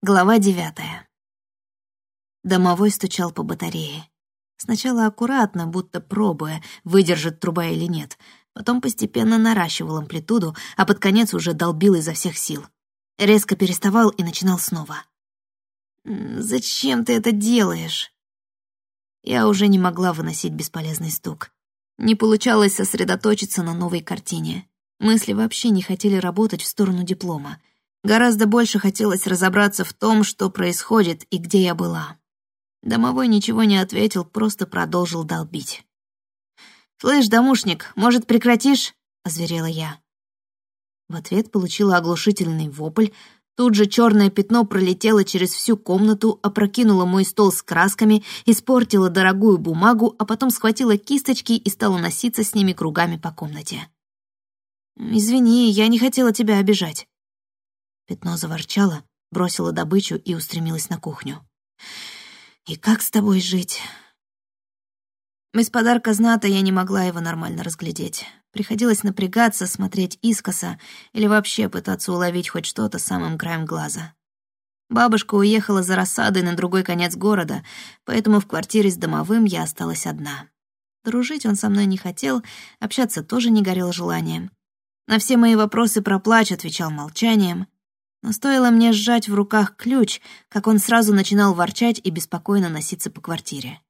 Глава девятая. Домовой стучал по батарее. Сначала аккуратно, будто пробуя, выдержит труба или нет. Потом постепенно наращивал амплитуду, а под конец уже долбил изо всех сил. Резко переставал и начинал снова. «Зачем ты это делаешь?» Я уже не могла выносить бесполезный стук. Не получалось сосредоточиться на новой картине. Мысли вообще не хотели работать в сторону диплома. Гораздо больше хотелось разобраться в том, что происходит и где я была. Домовой ничего не ответил, просто продолжил долбить. «Слышь, домушник, может, прекратишь?» — озверела я. В ответ получила оглушительный вопль. Тут же черное пятно пролетело через всю комнату, опрокинуло мой стол с красками, испортило дорогую бумагу, а потом схватила кисточки и стала носиться с ними кругами по комнате. «Извини, я не хотела тебя обижать». Пятно заворчало, бросило добычу и устремилось на кухню. «И как с тобой жить?» Без подарка зната я не могла его нормально разглядеть. Приходилось напрягаться, смотреть искоса или вообще пытаться уловить хоть что-то самым краем глаза. Бабушка уехала за рассадой на другой конец города, поэтому в квартире с домовым я осталась одна. Дружить он со мной не хотел, общаться тоже не горел желанием. На все мои вопросы про плач отвечал молчанием. Но стоило мне сжать в руках ключ, как он сразу начинал ворчать и беспокойно носиться по квартире.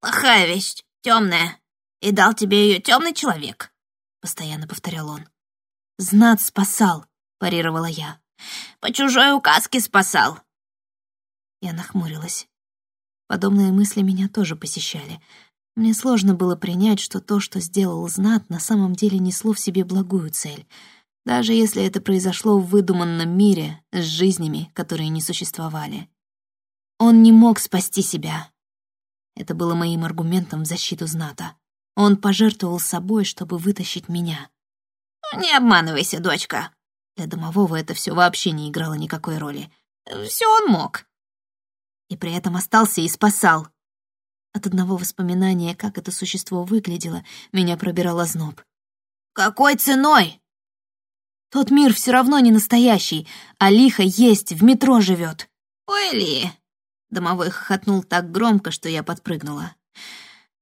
«Плохая вещь, темная. И дал тебе ее темный человек», — постоянно повторял он. «Знат спасал», — парировала я. «По чужой указке спасал». Я нахмурилась. Подобные мысли меня тоже посещали. Мне сложно было принять, что то, что сделал Знат, на самом деле несло в себе благую цель — даже если это произошло в выдуманном мире с жизнями, которые не существовали. Он не мог спасти себя. Это было моим аргументом в защиту Зната. Он пожертвовал собой, чтобы вытащить меня. «Не обманывайся, дочка». Для домового это все вообще не играло никакой роли. Все он мог. И при этом остался и спасал. От одного воспоминания, как это существо выглядело, меня пробирал озноб. «Какой ценой?» Тот мир все равно не настоящий, а лихо есть, в метро живет. «Ой, Ли!» — домовой хохотнул так громко, что я подпрыгнула.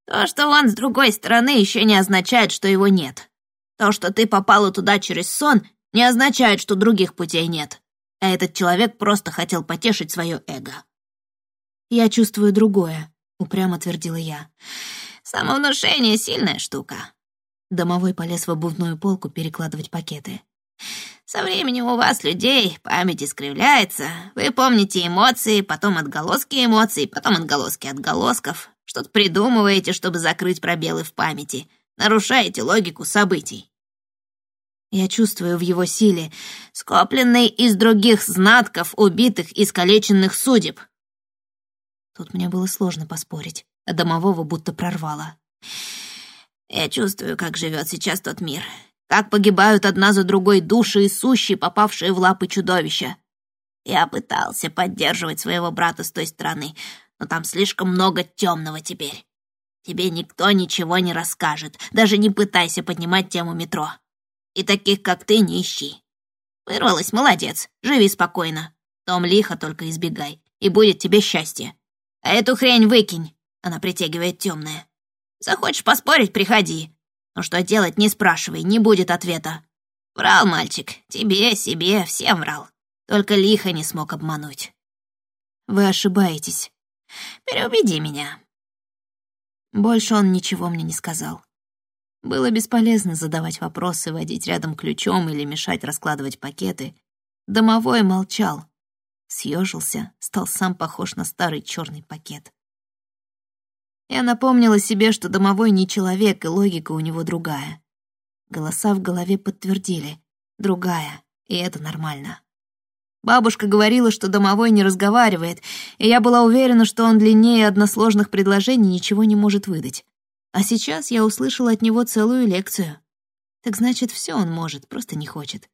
«То, что он с другой стороны, еще не означает, что его нет. То, что ты попала туда через сон, не означает, что других путей нет. А этот человек просто хотел потешить свое эго». «Я чувствую другое», — упрямо твердила я. «Самовнушение — сильная штука». Домовой полез в обувную полку перекладывать пакеты. Со временем у вас, людей, память искривляется. Вы помните эмоции, потом отголоски эмоций, потом отголоски отголосков. Что-то придумываете, чтобы закрыть пробелы в памяти. Нарушаете логику событий. Я чувствую в его силе, скопленной из других знатков, убитых, искалеченных судеб. Тут мне было сложно поспорить, а домового будто прорвало. Я чувствую, как живет сейчас тот мир. Как погибают одна за другой души и сущие, попавшие в лапы чудовища. Я пытался поддерживать своего брата с той стороны, но там слишком много темного теперь. Тебе никто ничего не расскажет, даже не пытайся поднимать тему метро. И таких, как ты, не ищи. Вырвалась, молодец, живи спокойно. Том лихо только избегай, и будет тебе счастье. А эту хрень выкинь, она притягивает темное. Захочешь поспорить, приходи. Но что делать, не спрашивай, не будет ответа. Врал мальчик, тебе, себе, всем врал. Только лихо не смог обмануть. Вы ошибаетесь. Переубеди меня. Больше он ничего мне не сказал. Было бесполезно задавать вопросы, водить рядом ключом или мешать раскладывать пакеты. Домовой молчал. Съежился, стал сам похож на старый черный пакет. Я напомнила себе, что домовой не человек, и логика у него другая. Голоса в голове подтвердили. Другая, и это нормально. Бабушка говорила, что домовой не разговаривает, и я была уверена, что он длиннее односложных предложений ничего не может выдать. А сейчас я услышала от него целую лекцию. Так значит, все он может, просто не хочет.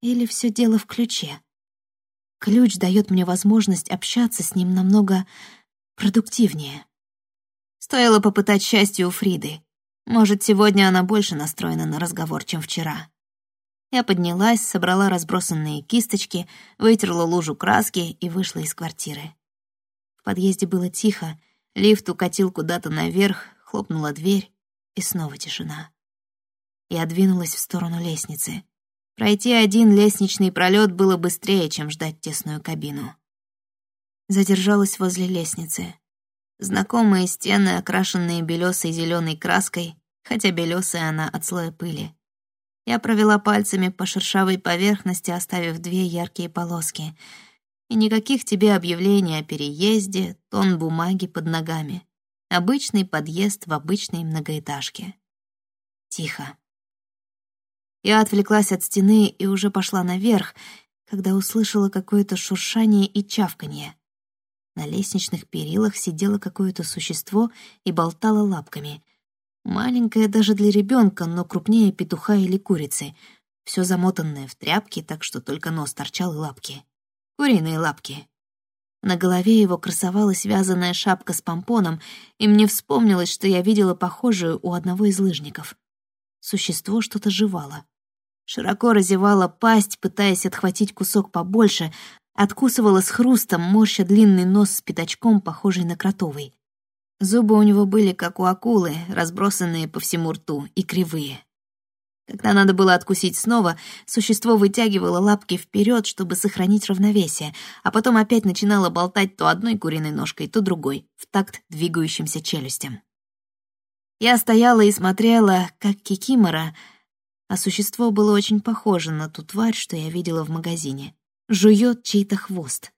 Или все дело в ключе. Ключ дает мне возможность общаться с ним намного продуктивнее. Стоило попытать счастье у Фриды. Может, сегодня она больше настроена на разговор, чем вчера. Я поднялась, собрала разбросанные кисточки, вытерла лужу краски и вышла из квартиры. В подъезде было тихо, лифт укатил куда-то наверх, хлопнула дверь, и снова тишина. Я двинулась в сторону лестницы. Пройти один лестничный пролет было быстрее, чем ждать тесную кабину. Задержалась возле лестницы. Знакомые стены, окрашенные белесой зеленой краской, хотя белесая она от слоя пыли. Я провела пальцами по шершавой поверхности, оставив две яркие полоски. И никаких тебе объявлений о переезде, тон бумаги под ногами. Обычный подъезд в обычной многоэтажке. Тихо. Я отвлеклась от стены и уже пошла наверх, когда услышала какое-то шуршание и чавканье. На лестничных перилах сидело какое-то существо и болтало лапками — Маленькая даже для ребенка, но крупнее петуха или курицы. Все замотанное в тряпки, так что только нос торчал и лапки. Куриные лапки. На голове его красовалась вязаная шапка с помпоном, и мне вспомнилось, что я видела похожую у одного из лыжников. Существо что-то жевало. Широко разевала пасть, пытаясь отхватить кусок побольше, откусывала с хрустом, морща длинный нос с пятачком, похожий на кротовый. Зубы у него были, как у акулы, разбросанные по всему рту и кривые. Когда надо было откусить снова, существо вытягивало лапки вперед, чтобы сохранить равновесие, а потом опять начинало болтать то одной куриной ножкой, то другой, в такт двигающимся челюстям. Я стояла и смотрела, как Кикимора, а существо было очень похоже на ту тварь, что я видела в магазине, жует чей-то хвост.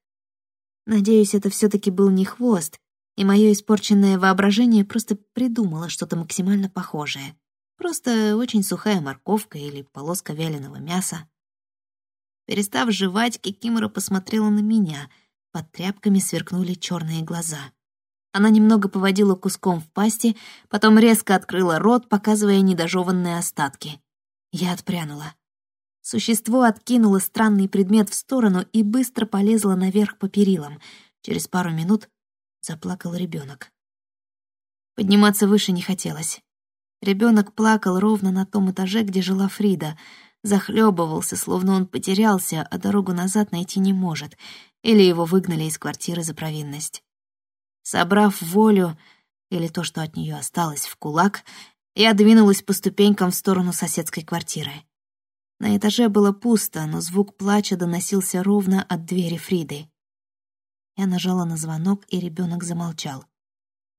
Надеюсь, это все таки был не хвост, и мое испорченное воображение просто придумало что-то максимально похожее. Просто очень сухая морковка или полоска вяленого мяса. Перестав жевать, Кикимора посмотрела на меня. Под тряпками сверкнули черные глаза. Она немного поводила куском в пасти, потом резко открыла рот, показывая недожеванные остатки. Я отпрянула. Существо откинуло странный предмет в сторону и быстро полезло наверх по перилам. Через пару минут заплакал ребенок. Подниматься выше не хотелось. Ребенок плакал ровно на том этаже, где жила Фрида, захлебывался, словно он потерялся, а дорогу назад найти не может, или его выгнали из квартиры за провинность. Собрав волю, или то, что от нее осталось, в кулак, я двинулась по ступенькам в сторону соседской квартиры. На этаже было пусто, но звук плача доносился ровно от двери Фриды. Я нажала на звонок, и ребенок замолчал.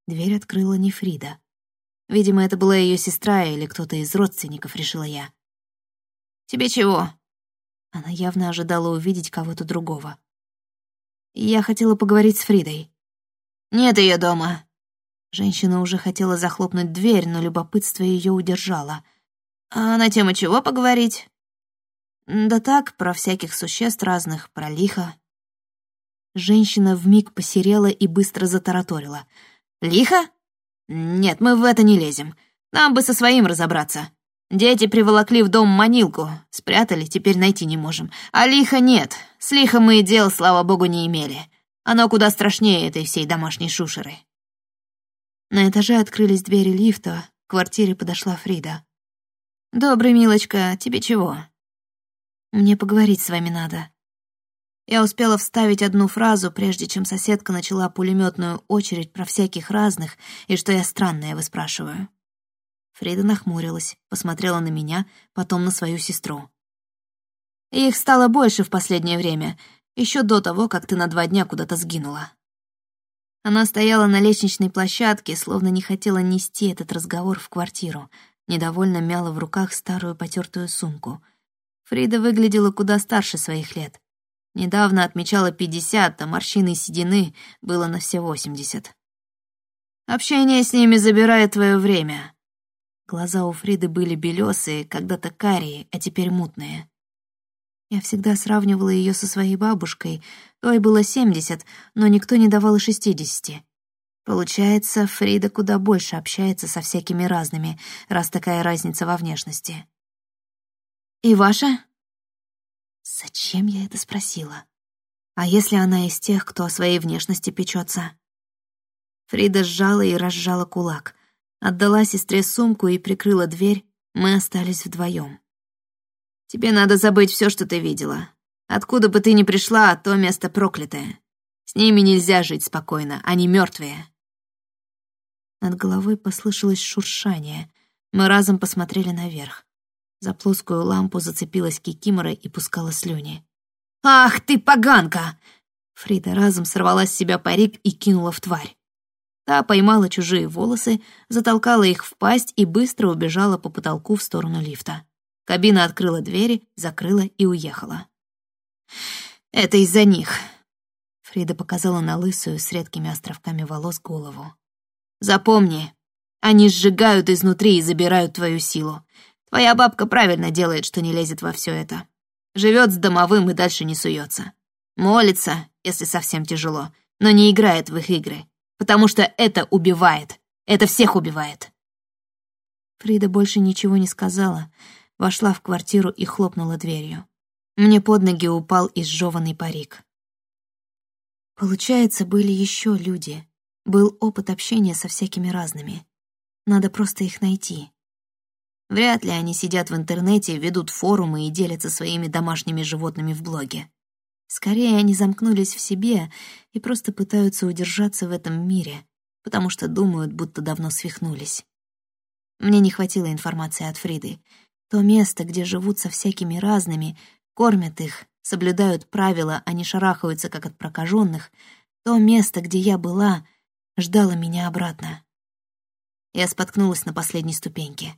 Дверь открыла не Фрида. Видимо, это была ее сестра или кто-то из родственников, решила я. «Тебе чего?» Она явно ожидала увидеть кого-то другого. Я хотела поговорить с Фридой. «Нет ее дома». Женщина уже хотела захлопнуть дверь, но любопытство ее удержало. «А на тему чего поговорить?» «Да так, про всяких существ разных, про лихо». Женщина вмиг посерела и быстро затараторила. «Лихо? Нет, мы в это не лезем. Нам бы со своим разобраться. Дети приволокли в дом манилку, спрятали, теперь найти не можем. А лихо нет. С лихом мы и дел, слава богу, не имели. Оно куда страшнее этой всей домашней шушеры». На этаже открылись двери лифта, к квартире подошла Фрида. «Добрый, милочка, тебе чего?» «Мне поговорить с вами надо», я успела вставить одну фразу, прежде чем соседка начала пулеметную очередь про всяких разных и что я странная, выспрашиваю. Фрида нахмурилась, посмотрела на меня, потом на свою сестру. их стало больше в последнее время, еще до того, как ты на два дня куда-то сгинула. Она стояла на лестничной площадке, словно не хотела нести этот разговор в квартиру, недовольно мяла в руках старую потертую сумку. Фрида выглядела куда старше своих лет. Недавно отмечала пятьдесят, а морщины седины было на все восемьдесят. Общение с ними забирает твое время. Глаза у Фриды были белесые, когда-то карие, а теперь мутные. Я всегда сравнивала ее со своей бабушкой. Той было семьдесят, но никто не давал и шестидесяти. Получается, Фрида куда больше общается со всякими разными, раз такая разница во внешности. «И ваша?» Зачем я это спросила? А если она из тех, кто о своей внешности печется? Фрида сжала и разжала кулак, отдала сестре сумку и прикрыла дверь, мы остались вдвоем. Тебе надо забыть все, что ты видела. Откуда бы ты ни пришла, то место проклятое. С ними нельзя жить спокойно, они мертвые. Над головой послышалось шуршание. Мы разом посмотрели наверх. За плоскую лампу зацепилась Кикимора и пускала слюни. «Ах ты, поганка!» Фрида разом сорвала с себя парик и кинула в тварь. Та поймала чужие волосы, затолкала их в пасть и быстро убежала по потолку в сторону лифта. Кабина открыла двери, закрыла и уехала. «Это из-за них», — Фрида показала на лысую с редкими островками волос голову. «Запомни, они сжигают изнутри и забирают твою силу. Твоя бабка правильно делает, что не лезет во все это. Живет с домовым и дальше не суется. Молится, если совсем тяжело, но не играет в их игры, потому что это убивает. Это всех убивает». Фрида больше ничего не сказала, вошла в квартиру и хлопнула дверью. Мне под ноги упал изжеванный парик. Получается, были еще люди. Был опыт общения со всякими разными. Надо просто их найти. Вряд ли они сидят в интернете, ведут форумы и делятся своими домашними животными в блоге. Скорее, они замкнулись в себе и просто пытаются удержаться в этом мире, потому что думают, будто давно свихнулись. Мне не хватило информации от Фриды, то место, где живут со всякими разными, кормят их, соблюдают правила, а не шарахаются, как от прокаженных, то место, где я была, ждало меня обратно. Я споткнулась на последней ступеньке.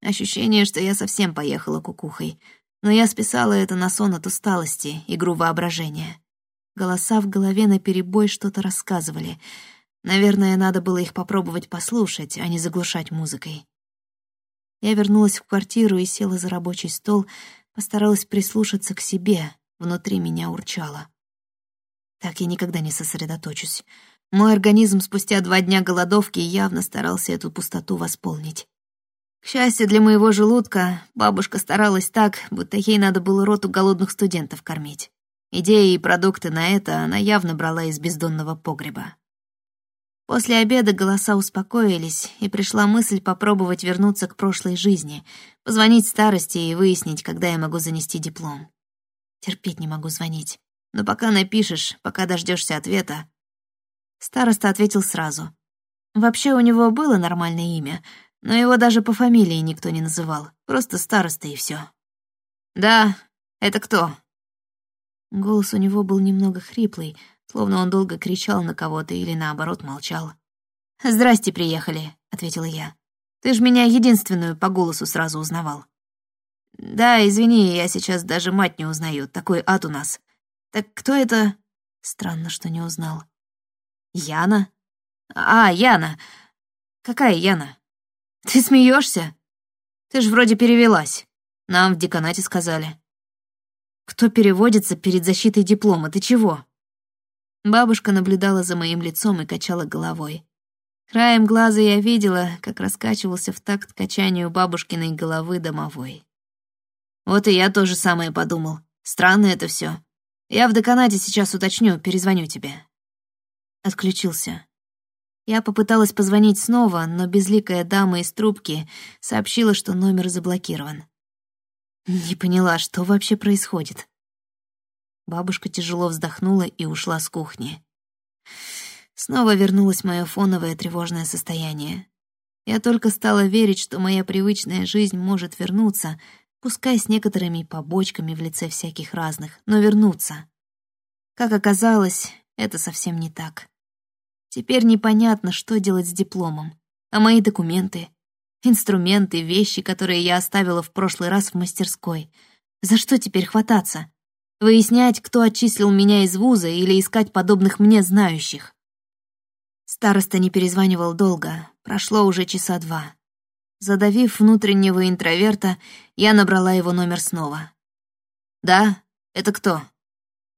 Ощущение, что я совсем поехала кукухой, но я списала это на сон от усталости, игру воображения. Голоса в голове наперебой что-то рассказывали. Наверное, надо было их попробовать послушать, а не заглушать музыкой. Я вернулась в квартиру и села за рабочий стол, постаралась прислушаться к себе, внутри меня урчало. Так я никогда не сосредоточусь. Мой организм спустя два дня голодовки явно старался эту пустоту восполнить. К счастью для моего желудка, бабушка старалась так, будто ей надо было роту голодных студентов кормить. Идеи и продукты на это она явно брала из бездонного погреба. После обеда голоса успокоились, и пришла мысль попробовать вернуться к прошлой жизни, позвонить старости и выяснить, когда я могу занести диплом. Терпеть не могу звонить. Но пока напишешь, пока дождешься ответа. Староста ответил сразу. Вообще у него было нормальное имя, но его даже по фамилии никто не называл, просто староста и все. «Да, это кто?» Голос у него был немного хриплый, словно он долго кричал на кого-то или, наоборот, молчал. «Здрасте, приехали», — ответила я. «Ты ж меня единственную по голосу сразу узнавал». «Да, извини, я сейчас даже мать не узнаю, такой ад у нас. Так кто это?» Странно, что не узнал. «Яна?» «А, Яна. Какая Яна? Ты смеешься? Ты ж вроде перевелась. Нам в деканате сказали». «Кто переводится перед защитой диплома? Ты чего?» Бабушка наблюдала за моим лицом и качала головой. Краем глаза я видела, как раскачивался в такт качанию бабушкиной головы домовой. Вот и я тоже самое подумал. Странно это все. Я в деканате сейчас уточню, перезвоню тебе. Отключился. Я попыталась позвонить снова, но безликая дама из трубки сообщила, что номер заблокирован. Не поняла, что вообще происходит. Бабушка тяжело вздохнула и ушла с кухни. Снова вернулось мое фоновое тревожное состояние. Я только стала верить, что моя привычная жизнь может вернуться, пускай с некоторыми побочками в лице всяких разных, но вернуться. Как оказалось, это совсем не так. Теперь непонятно, что делать с дипломом. А мои документы, инструменты, вещи, которые я оставила в прошлый раз в мастерской. За что теперь хвататься? Выяснять, кто отчислил меня из вуза или искать подобных мне знающих. Староста не перезванивал долго, прошло уже часа два. Задавив внутреннего интроверта, я набрала его номер снова. «Да? Это кто?»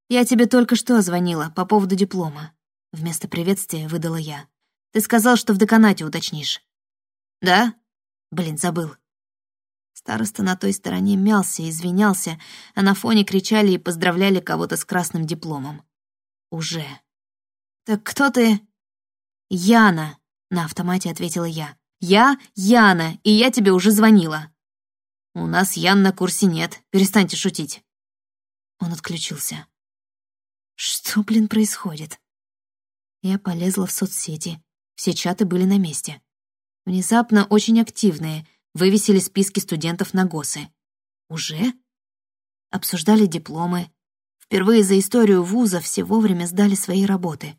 «Я тебе только что звонила по поводу диплома». Вместо приветствия выдала я. «Ты сказал, что в деканате уточнишь». «Да?» Блин, забыл. Староста на той стороне мялся, извинялся, а на фоне кричали и поздравляли кого-то с красным дипломом. Уже. «Так кто ты?» «Яна», — на автомате ответила я. «Я Яна, и я тебе уже звонила». У нас Ян на курсе нет. Перестаньте шутить. Он отключился. Что, блин, происходит? Я полезла в соцсети. Все чаты были на месте. Внезапно очень активные, вывесили списки студентов на ГОСы. Уже? Обсуждали дипломы. Впервые за историю вуза все вовремя сдали свои работы.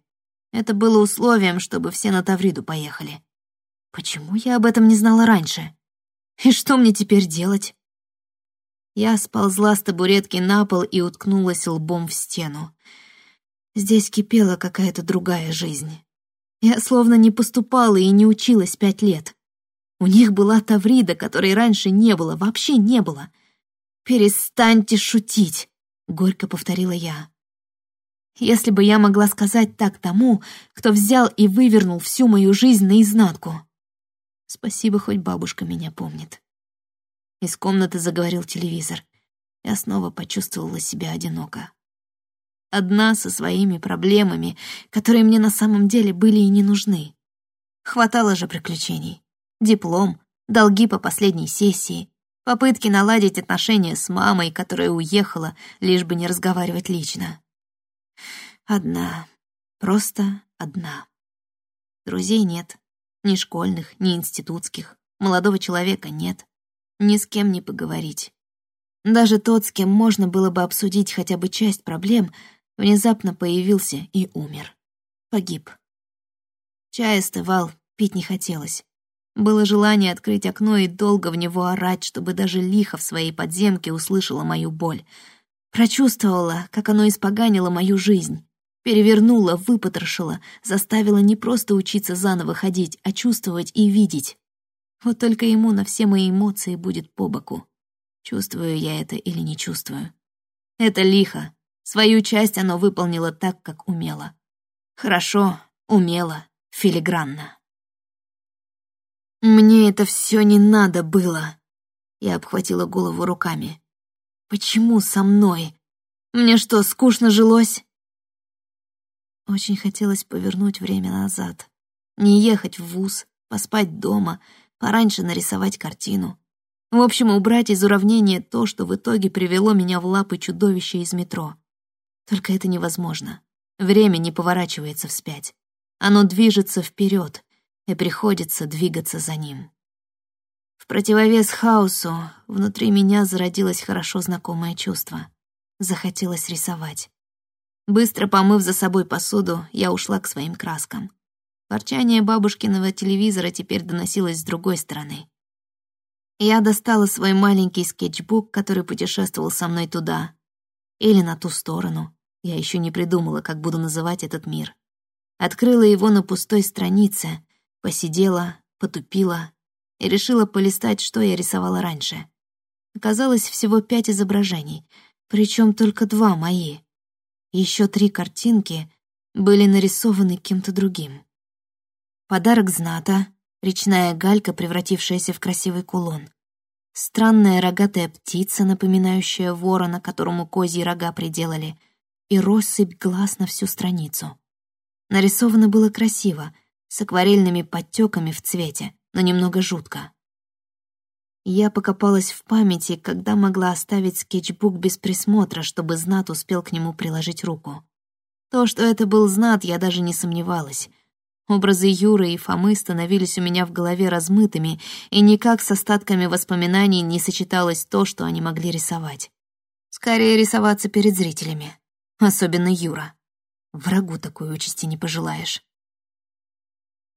Это было условием, чтобы все на Тавриду поехали. Почему я об этом не знала раньше? И что мне теперь делать? Я сползла с табуретки на пол и уткнулась лбом в стену. Здесь кипела какая-то другая жизнь. Я словно не поступала и не училась пять лет. У них была Таврида, которой раньше не было, вообще не было. «Перестаньте шутить», — горько повторила я. Если бы я могла сказать так тому, кто взял и вывернул всю мою жизнь наизнанку. Спасибо, хоть бабушка меня помнит. Из комнаты заговорил телевизор. Я снова почувствовала себя одиноко. Одна со своими проблемами, которые мне на самом деле были и не нужны. Хватало же приключений. Диплом, долги по последней сессии, попытки наладить отношения с мамой, которая уехала, лишь бы не разговаривать лично. Одна, просто одна. Друзей нет, ни школьных, ни институтских, молодого человека нет, ни с кем не поговорить. Даже тот, с кем можно было бы обсудить хотя бы часть проблем, внезапно появился и умер. Погиб. Чай остывал, пить не хотелось. Было желание открыть окно и долго в него орать, чтобы даже лихо в своей подземке услышала мою боль. Прочувствовала, как оно испоганило мою жизнь. Перевернула, выпотрошила, заставила не просто учиться заново ходить, а чувствовать и видеть. Вот только ему на все мои эмоции будет по боку. Чувствую я это или не чувствую. Это лихо, Свою часть оно выполнило так, как умело. Хорошо, умело, филигранно. Мне это все не надо было. Я обхватила голову руками. Почему со мной? Мне что, скучно жилось? Очень хотелось повернуть время назад. Не ехать в вуз, поспать дома, пораньше нарисовать картину. В общем, убрать из уравнения то, что в итоге привело меня в лапы чудовища из метро. Только это невозможно. Время не поворачивается вспять. Оно движется вперед, и приходится двигаться за ним. В противовес хаосу внутри меня зародилось хорошо знакомое чувство. Захотелось рисовать. Быстро помыв за собой посуду, я ушла к своим краскам. Ворчание бабушкиного телевизора теперь доносилось с другой стороны. Я достала свой маленький скетчбук, который путешествовал со мной туда, или на ту сторону. Я еще не придумала, как буду называть этот мир. Открыла его на пустой странице, посидела, потупила и решила полистать, что я рисовала раньше. Оказалось всего пять изображений, причем только два мои. Еще три картинки были нарисованы кем-то другим. Подарок Зната, речная галька, превратившаяся в красивый кулон. Странная рогатая птица, напоминающая ворона, которому козьи рога приделали, и россыпь глаз на всю страницу. Нарисовано было красиво, с акварельными подтеками в цвете, но немного жутко. Я покопалась в памяти, когда могла оставить скетчбук без присмотра, чтобы Знат успел к нему приложить руку. То, что это был Знат, я даже не сомневалась — Образы Юры и Фомы становились у меня в голове размытыми, и никак с остатками воспоминаний не сочеталось то, что они могли рисовать. Скорее рисоваться перед зрителями. Особенно Юра. Врагу такой участи не пожелаешь.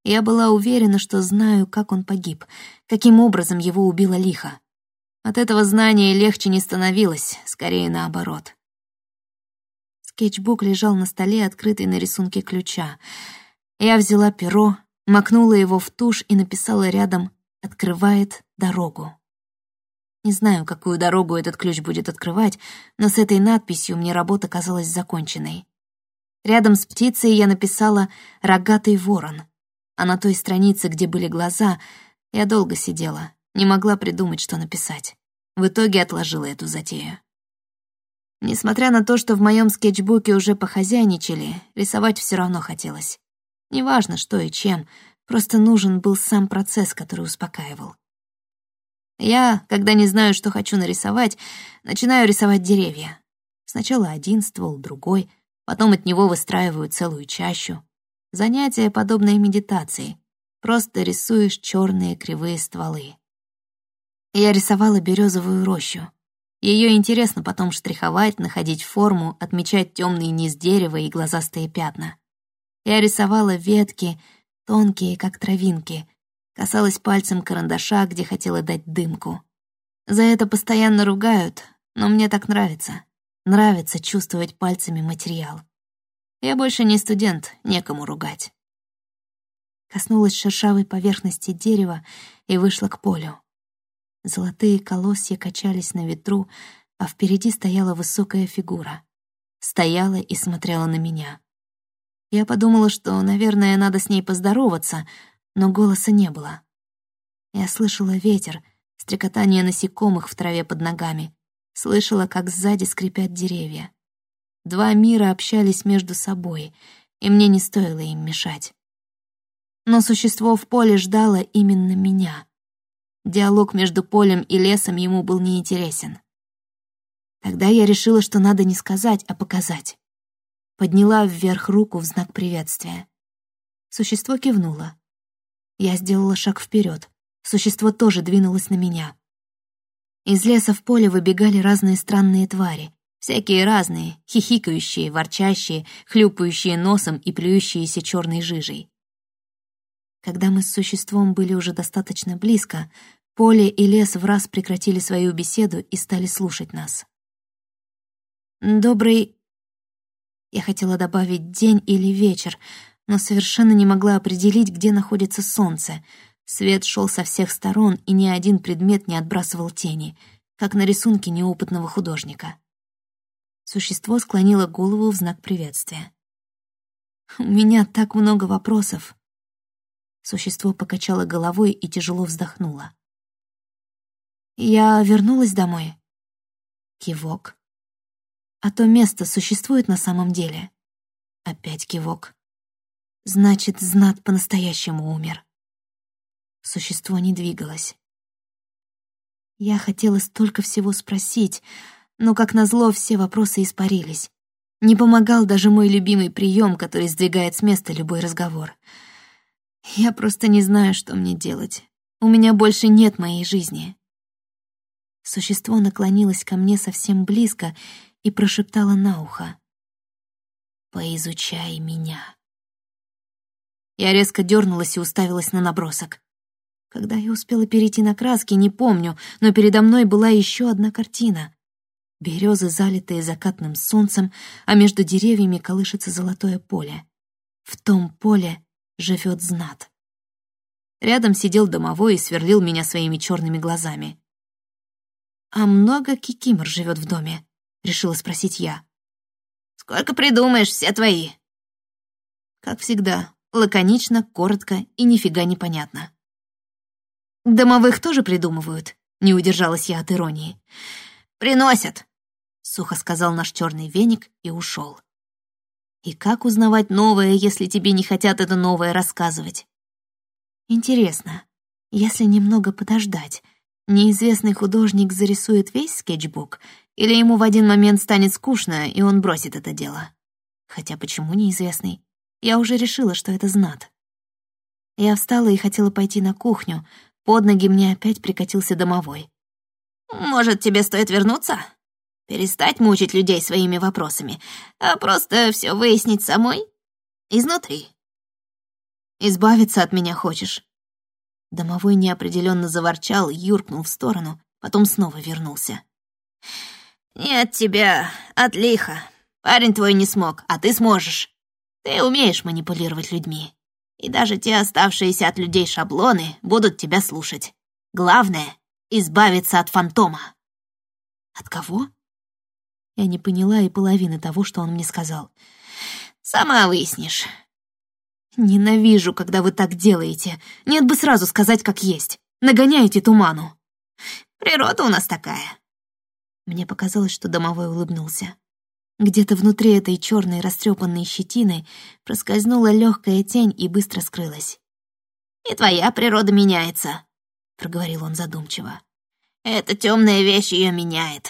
Я была уверена, что знаю, как он погиб, каким образом его убила лихо. От этого знания легче не становилось, скорее наоборот. Скетчбук лежал на столе, открытый на рисунке ключа — я взяла перо, макнула его в тушь и написала рядом «Открывает дорогу». Не знаю, какую дорогу этот ключ будет открывать, но с этой надписью мне работа казалась законченной. Рядом с птицей я написала «Рогатый ворон», а на той странице, где были глаза, я долго сидела, не могла придумать, что написать. В итоге отложила эту затею. Несмотря на то, что в моем скетчбуке уже похозяйничали, рисовать все равно хотелось. Неважно, что и чем, просто нужен был сам процесс, который успокаивал. Я, когда не знаю, что хочу нарисовать, начинаю рисовать деревья. Сначала один ствол, другой, потом от него выстраиваю целую чащу. Занятие, подобное медитации. Просто рисуешь черные кривые стволы. Я рисовала березовую рощу. Ее интересно потом штриховать, находить форму, отмечать темный низ дерева и глазастые пятна. Я рисовала ветки, тонкие, как травинки, касалась пальцем карандаша, где хотела дать дымку. За это постоянно ругают, но мне так нравится. Нравится чувствовать пальцами материал. Я больше не студент, некому ругать. Коснулась шершавой поверхности дерева и вышла к полю. Золотые колосья качались на ветру, а впереди стояла высокая фигура. Стояла и смотрела на меня. Я подумала, что, наверное, надо с ней поздороваться, но голоса не было. Я слышала ветер, стрекотание насекомых в траве под ногами, слышала, как сзади скрипят деревья. Два мира общались между собой, и мне не стоило им мешать. Но существо в поле ждало именно меня. Диалог между полем и лесом ему был неинтересен. Тогда я решила, что надо не сказать, а показать. Подняла вверх руку в знак приветствия. Существо кивнуло. Я сделала шаг вперед. Существо тоже двинулось на меня. Из леса в поле выбегали разные странные твари. Всякие разные, хихикающие, ворчащие, хлюпающие носом и плюющиеся черной жижей. Когда мы с существом были уже достаточно близко, поле и лес в раз прекратили свою беседу и стали слушать нас. «Добрый...» Я хотела добавить «день» или «вечер», но совершенно не могла определить, где находится солнце. Свет шел со всех сторон, и ни один предмет не отбрасывал тени, как на рисунке неопытного художника. Существо склонило голову в знак приветствия. «У меня так много вопросов», Существо покачало головой и тяжело вздохнуло. «Я вернулась домой?» Кивок. «А то место существует на самом деле?» Опять кивок. «Значит, Знат по-настоящему умер». Существо не двигалось. Я хотела столько всего спросить, но, как назло, все вопросы испарились. Не помогал даже мой любимый прием, который сдвигает с места любой разговор — я просто не знаю, что мне делать. У меня больше нет моей жизни. Существо наклонилось ко мне совсем близко и прошептало на ухо. «Поизучай меня». Я резко дернулась и уставилась на набросок. Когда я успела перейти на краски, не помню, но передо мной была еще одна картина. Березы, залитые закатным солнцем, а между деревьями колышется золотое поле. В том поле живет знат. Рядом сидел домовой и сверлил меня своими черными глазами. «А много кикимор живет в доме?» — решила спросить я. «Сколько придумаешь, все твои». Как всегда, лаконично, коротко и нифига непонятно. «Домовых тоже придумывают?» — не удержалась я от иронии. «Приносят», — сухо сказал наш черный веник и ушел. И как узнавать новое, если тебе не хотят это новое рассказывать? Интересно, если немного подождать, неизвестный художник зарисует весь скетчбук, или ему в один момент станет скучно, и он бросит это дело? Хотя почему неизвестный? Я уже решила, что это знат. Я встала и хотела пойти на кухню. Под ноги мне опять прикатился домовой. «Может, тебе стоит вернуться?» Перестать мучить людей своими вопросами, а просто все выяснить самой? Изнутри. Избавиться от меня хочешь?» Домовой неопределенно заворчал, юркнул в сторону, потом снова вернулся. «Не от тебя, от лиха. Парень твой не смог, а ты сможешь. Ты умеешь манипулировать людьми. И даже те оставшиеся от людей шаблоны будут тебя слушать. Главное — избавиться от фантома». «От кого?» Я не поняла и половины того, что он мне сказал. «Сама выяснишь». «Ненавижу, когда вы так делаете. Нет бы сразу сказать, как есть. Нагоняете туману». «Природа у нас такая». Мне показалось, что домовой улыбнулся. Где-то внутри этой черной растрепанной щетины проскользнула легкая тень и быстро скрылась. «И твоя природа меняется», — проговорил он задумчиво. Эта темная вещь ее меняет.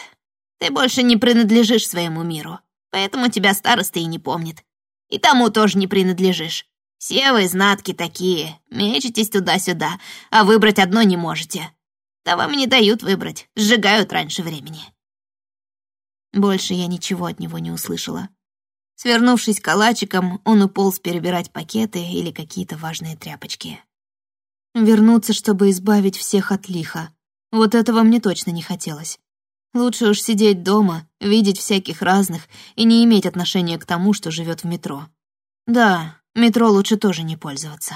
Ты больше не принадлежишь своему миру, поэтому тебя староста и не помнит. И тому тоже не принадлежишь. Все вы знатки такие, мечетесь туда-сюда, а выбрать одно не можете. Да вам не дают выбрать, сжигают раньше времени». Больше я ничего от него не услышала. Свернувшись калачиком, он уполз перебирать пакеты или какие-то важные тряпочки. Вернуться, чтобы избавить всех от лиха. Вот этого мне точно не хотелось. Лучше уж сидеть дома, видеть всяких разных и не иметь отношения к тому, что живет в метро. Да, метро лучше тоже не пользоваться.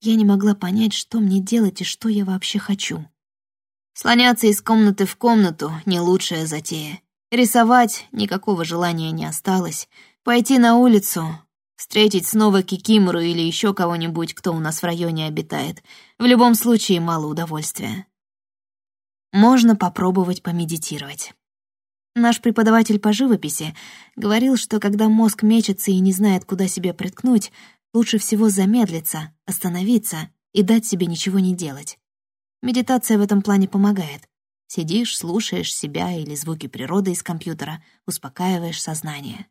Я не могла понять, что мне делать и что я вообще хочу. Слоняться из комнаты в комнату — не лучшая затея. Рисовать никакого желания не осталось. Пойти на улицу, встретить снова Кикимору или еще кого-нибудь, кто у нас в районе обитает. В любом случае мало удовольствия. Можно попробовать помедитировать. Наш преподаватель по живописи говорил, что когда мозг мечется и не знает, куда себе приткнуть, лучше всего замедлиться, остановиться и дать себе ничего не делать. Медитация в этом плане помогает. Сидишь, слушаешь себя или звуки природы из компьютера, успокаиваешь сознание.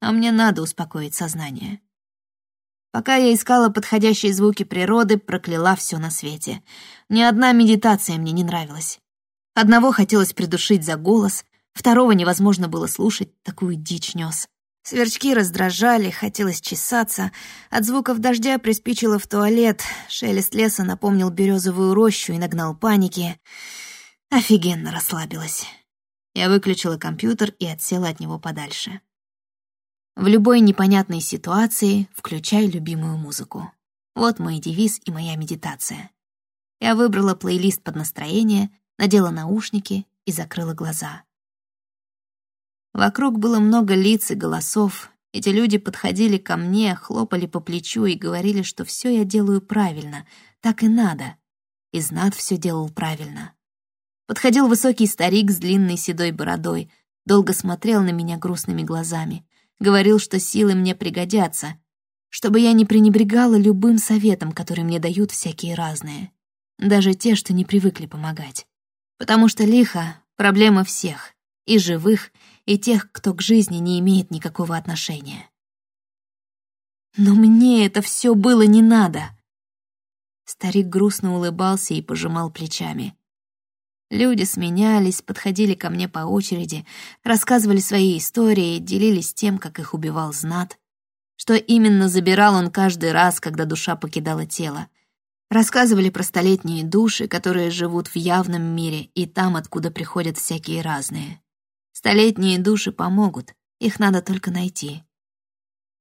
А мне надо успокоить сознание. Пока я искала подходящие звуки природы, прокляла все на свете. Ни одна медитация мне не нравилась. Одного хотелось придушить за голос, второго невозможно было слушать, такую дичь нес. Сверчки раздражали, хотелось чесаться. От звуков дождя приспичило в туалет. Шелест леса напомнил березовую рощу и нагнал паники. Офигенно расслабилась. Я выключила компьютер и отсела от него подальше. В любой непонятной ситуации включай любимую музыку. Вот мой девиз и моя медитация. Я выбрала плейлист под настроение, надела наушники и закрыла глаза. Вокруг было много лиц и голосов. Эти люди подходили ко мне, хлопали по плечу и говорили, что все я делаю правильно, так и надо. И Знат все делал правильно. Подходил высокий старик с длинной седой бородой, долго смотрел на меня грустными глазами, говорил, что силы мне пригодятся, чтобы я не пренебрегала любым советом, который мне дают всякие разные, даже те, что не привыкли помогать. Потому что лихо — проблема всех, и живых, и тех, кто к жизни не имеет никакого отношения. Но мне это все было не надо. Старик грустно улыбался и пожимал плечами. Люди сменялись, подходили ко мне по очереди, рассказывали свои истории, делились тем, как их убивал знат, что именно забирал он каждый раз, когда душа покидала тело. Рассказывали про столетние души, которые живут в явном мире и там, откуда приходят всякие разные. Столетние души помогут, их надо только найти.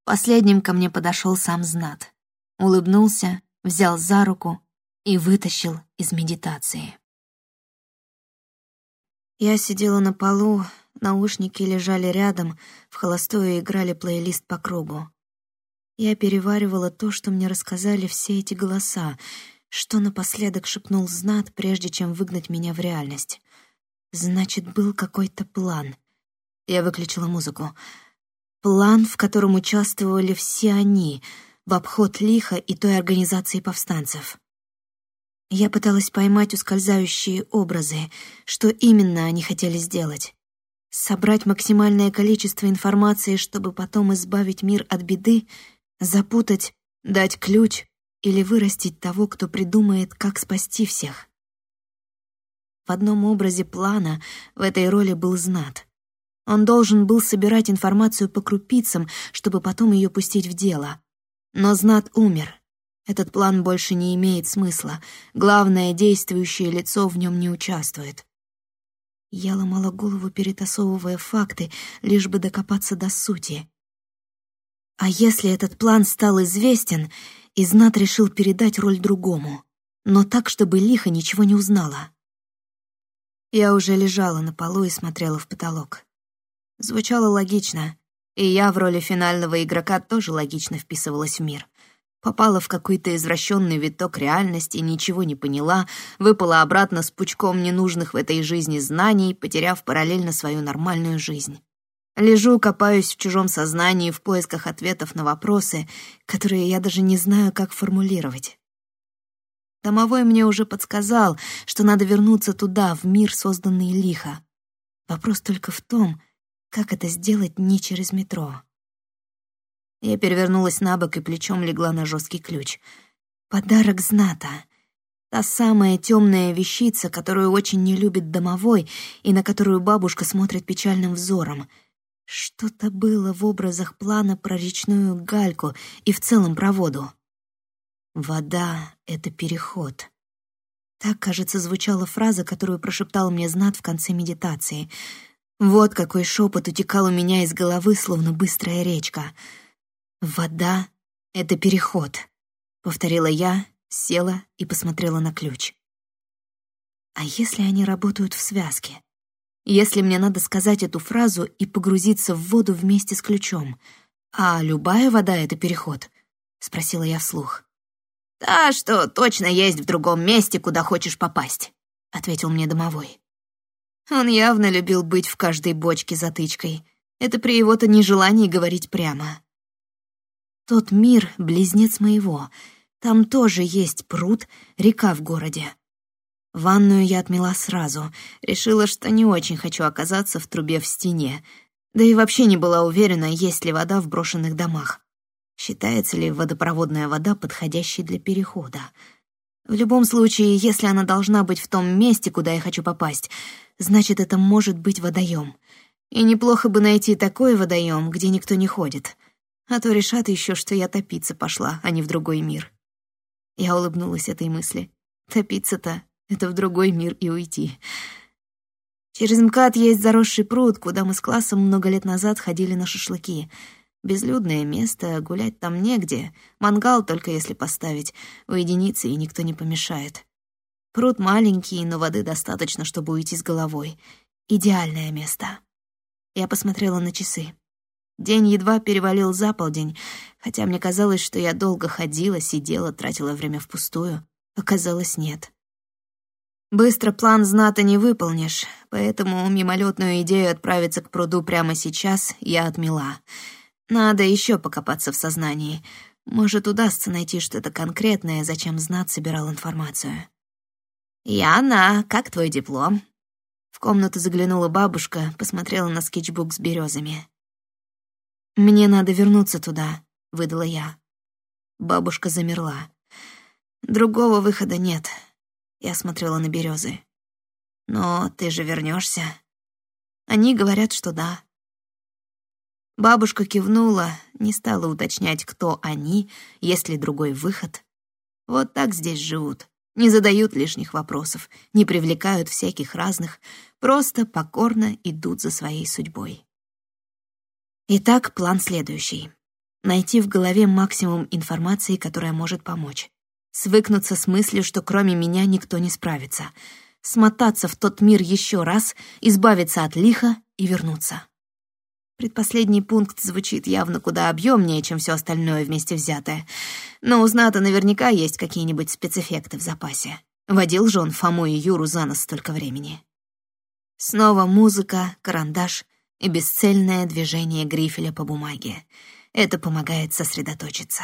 Последним ко мне подошел сам Знат. Улыбнулся, взял за руку и вытащил из медитации. Я сидела на полу, наушники лежали рядом, в холостую играли плейлист по кругу. Я переваривала то, что мне рассказали все эти голоса, что напоследок шепнул Знат, прежде чем выгнать меня в реальность. Значит, был какой-то план. Я выключила музыку. План, в котором участвовали все они, в обход лиха и той организации повстанцев. Я пыталась поймать ускользающие образы, что именно они хотели сделать. Собрать максимальное количество информации, чтобы потом избавить мир от беды, запутать, дать ключ или вырастить того, кто придумает, как спасти всех. В одном образе плана в этой роли был Знат. Он должен был собирать информацию по крупицам, чтобы потом ее пустить в дело. Но Знат умер, этот план больше не имеет смысла. Главное действующее лицо в нем не участвует. Я ломала голову, перетасовывая факты, лишь бы докопаться до сути. А если этот план стал известен, Изнат решил передать роль другому, но так, чтобы Лиха ничего не узнала. Я уже лежала на полу и смотрела в потолок. Звучало логично, и я в роли финального игрока тоже логично вписывалась в мир — Попала в какой-то извращенный виток реальности, ничего не поняла, выпала обратно с пучком ненужных в этой жизни знаний, потеряв параллельно свою нормальную жизнь. Лежу, копаюсь в чужом сознании в поисках ответов на вопросы, которые я даже не знаю, как формулировать. Домовой мне уже подсказал, что надо вернуться туда, в мир, созданный лихо. Вопрос только в том, как это сделать не через метро. Я перевернулась на бок и плечом легла на жесткий ключ. Подарок зната. Та самая темная вещица, которую очень не любит домовой и на которую бабушка смотрит печальным взором. Что-то было в образах плана про речную гальку и в целом про воду. «Вода — это переход». Так, кажется, звучала фраза, которую прошептал мне Знат в конце медитации. Вот какой шепот утекал у меня из головы, словно быстрая речка. «Вода — это переход», — повторила я, села и посмотрела на ключ. А если они работают в связке? Если мне надо сказать эту фразу и погрузиться в воду вместе с ключом? А любая вода — это переход? — спросила я вслух. «Та, что точно есть в другом месте, куда хочешь попасть», — ответил мне домовой. Он явно любил быть в каждой бочке затычкой. Это при его-то нежелании говорить прямо. Тот мир — близнец моего. Там тоже есть пруд, река в городе. Ванную я отмела сразу. Решила, что не очень хочу оказаться в трубе в стене. Да и вообще не была уверена, есть ли вода в брошенных домах. Считается ли водопроводная вода подходящей для перехода? В любом случае, если она должна быть в том месте, куда я хочу попасть, значит, это может быть водоем. И неплохо бы найти такой водоем, где никто не ходит. А то решат еще, что я топиться пошла, а не в другой мир. Я улыбнулась этой мысли. Топиться-то — это в другой мир и уйти. Через МКАД есть заросший пруд, куда мы с классом много лет назад ходили на шашлыки — Безлюдное место, гулять там негде, мангал только если поставить, уединиться и никто не помешает. Пруд маленький, но воды достаточно, чтобы уйти с головой. Идеальное место. Я посмотрела на часы. День едва перевалил за полдень, хотя мне казалось, что я долго ходила, сидела, тратила время впустую. Оказалось, нет. Быстро план знато не выполнишь, поэтому мимолетную идею отправиться к пруду прямо сейчас я отмела — надо еще покопаться в сознании. Может, удастся найти что-то конкретное, зачем знать собирал информацию. «Яна, как твой диплом?» В комнату заглянула бабушка, посмотрела на скетчбук с березами. «Мне надо вернуться туда», — выдала я. Бабушка замерла. «Другого выхода нет», — я смотрела на березы. «Но ты же вернешься. Они говорят, что да. Бабушка кивнула, не стала уточнять, кто они, есть ли другой выход. Вот так здесь живут. Не задают лишних вопросов, не привлекают всяких разных, просто покорно идут за своей судьбой. Итак, план следующий. Найти в голове максимум информации, которая может помочь. Свыкнуться с мыслью, что кроме меня никто не справится. Смотаться в тот мир еще раз, избавиться от лиха и вернуться. Предпоследний пункт звучит явно куда объемнее, чем все остальное вместе взятое. Но у Зната наверняка есть какие-нибудь спецэффекты в запасе. Водил же он Фому и Юру за нос столько времени. Снова музыка, карандаш и бесцельное движение грифеля по бумаге. Это помогает сосредоточиться.